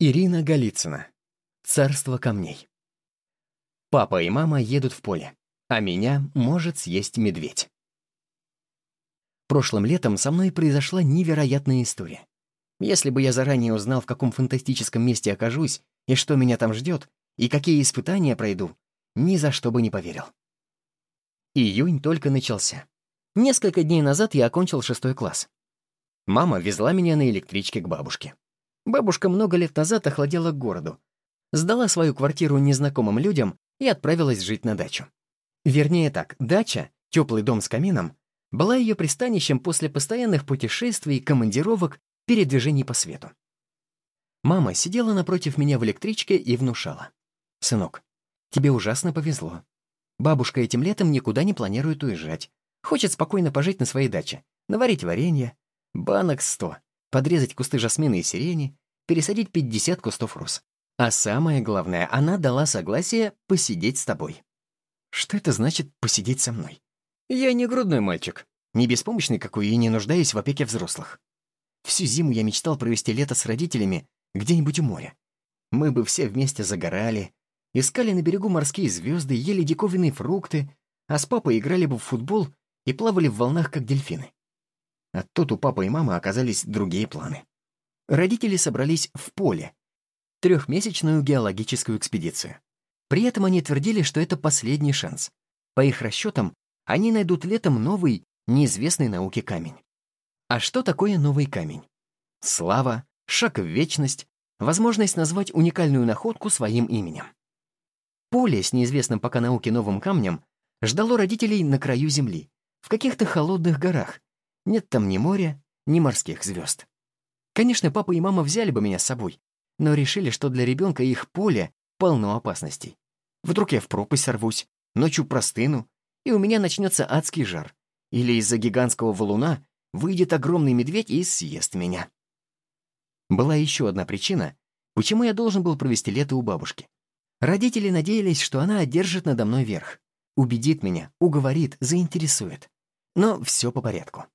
Ирина Голицына. Царство камней. Папа и мама едут в поле, а меня может съесть медведь. Прошлым летом со мной произошла невероятная история. Если бы я заранее узнал, в каком фантастическом месте окажусь, и что меня там ждет, и какие испытания пройду, ни за что бы не поверил. Июнь только начался. Несколько дней назад я окончил шестой класс. Мама везла меня на электричке к бабушке. Бабушка много лет назад охладела к городу, сдала свою квартиру незнакомым людям и отправилась жить на дачу. Вернее так, дача, теплый дом с камином, была ее пристанищем после постоянных путешествий, командировок, передвижений по свету. Мама сидела напротив меня в электричке и внушала. «Сынок, тебе ужасно повезло. Бабушка этим летом никуда не планирует уезжать. Хочет спокойно пожить на своей даче, наварить варенье, банок сто, подрезать кусты жасмина и сирени, пересадить 50 кустов роз. А самое главное, она дала согласие посидеть с тобой. Что это значит «посидеть со мной»? Я не грудной мальчик, не беспомощный какой и не нуждаюсь в опеке взрослых. Всю зиму я мечтал провести лето с родителями где-нибудь у моря. Мы бы все вместе загорали, искали на берегу морские звезды, ели диковинные фрукты, а с папой играли бы в футбол и плавали в волнах, как дельфины. А тут у папы и мамы оказались другие планы. Родители собрались в поле, трехмесячную геологическую экспедицию. При этом они твердили, что это последний шанс. По их расчетам, они найдут летом новый, неизвестный науке камень. А что такое новый камень? Слава, шаг в вечность, возможность назвать уникальную находку своим именем. Поле с неизвестным пока науке новым камнем ждало родителей на краю Земли, в каких-то холодных горах. Нет там ни моря, ни морских звезд. Конечно, папа и мама взяли бы меня с собой, но решили, что для ребенка их поле полно опасностей. Вдруг я в пропасть сорвусь, ночью простыну, и у меня начнется адский жар. Или из-за гигантского валуна выйдет огромный медведь и съест меня. Была еще одна причина, почему я должен был провести лето у бабушки. Родители надеялись, что она одержит надо мной верх, убедит меня, уговорит, заинтересует. Но все по порядку.